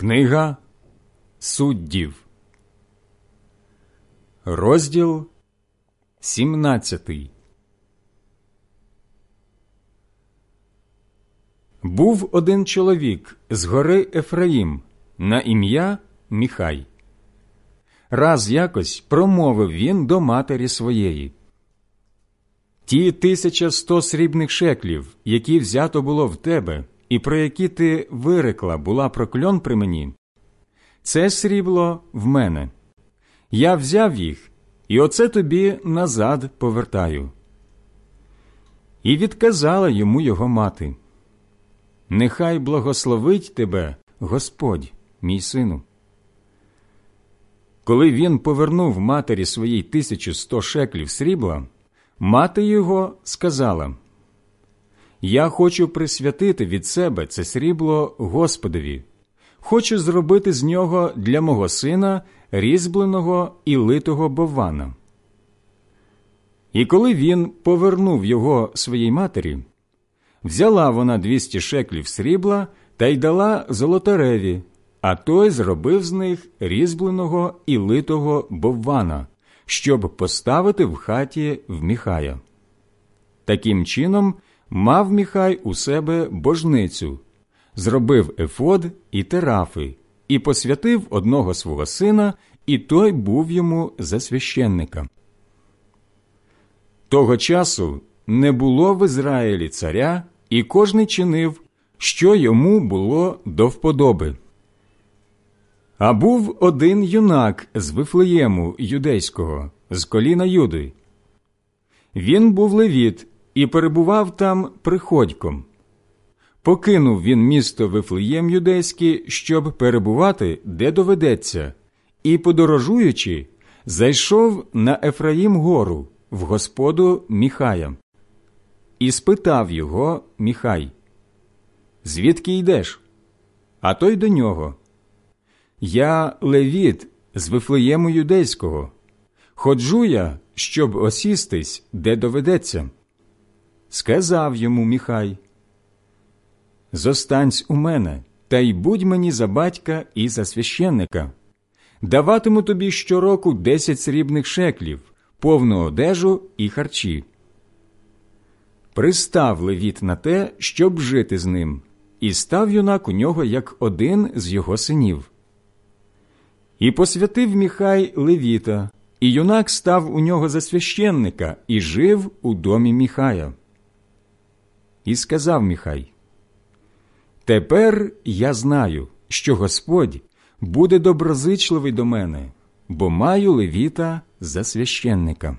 Книга суддів, розділ 17 Був один чоловік з гори Ефраїм на ім'я Міхай. Раз якось промовив він до матері своєї. Ті тисяча сто срібних шеклів, які взято було в тебе, і про які ти вирекла була прокльон при мені, це срібло в мене. Я взяв їх, і оце тобі назад повертаю. І відказала йому його мати. Нехай благословить тебе Господь, мій сину. Коли він повернув матері своїй тисячу сто шеклів срібла, мати його сказала Я хочу присвятити від себе це срібло Господові, хочу зробити з нього для мого сина різьбленого і литого бована. І коли він повернув його своїй матері, взяла вона двісті шеклів срібла та й дала золотареві, а той зробив з них різьбленого і литого боввана, щоб поставити в хаті в Міхая. Таким чином мав Міхай у себе божницю, зробив ефод і терафи, і посвятив одного свого сина, і той був йому за священника. Того часу не було в Ізраїлі царя, і кожний чинив, що йому було до вподоби. А був один юнак з Вифлеєму юдейського, з коліна Юди. Він був левіт і перебував там приходьком. Покинув він місто Вифлеєм юдейське, щоб перебувати, де доведеться, і, подорожуючи, зайшов на Ефраїм гору в господу Міхая. І спитав його Міхай, звідки йдеш? А той до нього. Я левіт з Вифлеєму юдейського. Ходжу я, щоб осістись, де доведеться. Сказав йому Міхай. Зостанься у мене, та й будь мені за батька і за священника. Даватиму тобі щороку десять срібних шеклів, повну одежу і харчі. Пристав левіт на те, щоб жити з ним, і став юнак у нього як один з його синів. І посвятив Міхай Левіта, і юнак став у нього за священника і жив у домі Міхая. І сказав Міхай: Тепер я знаю, що Господь буде доброзичливий до мене, бо маю Левіта за священника.